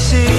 see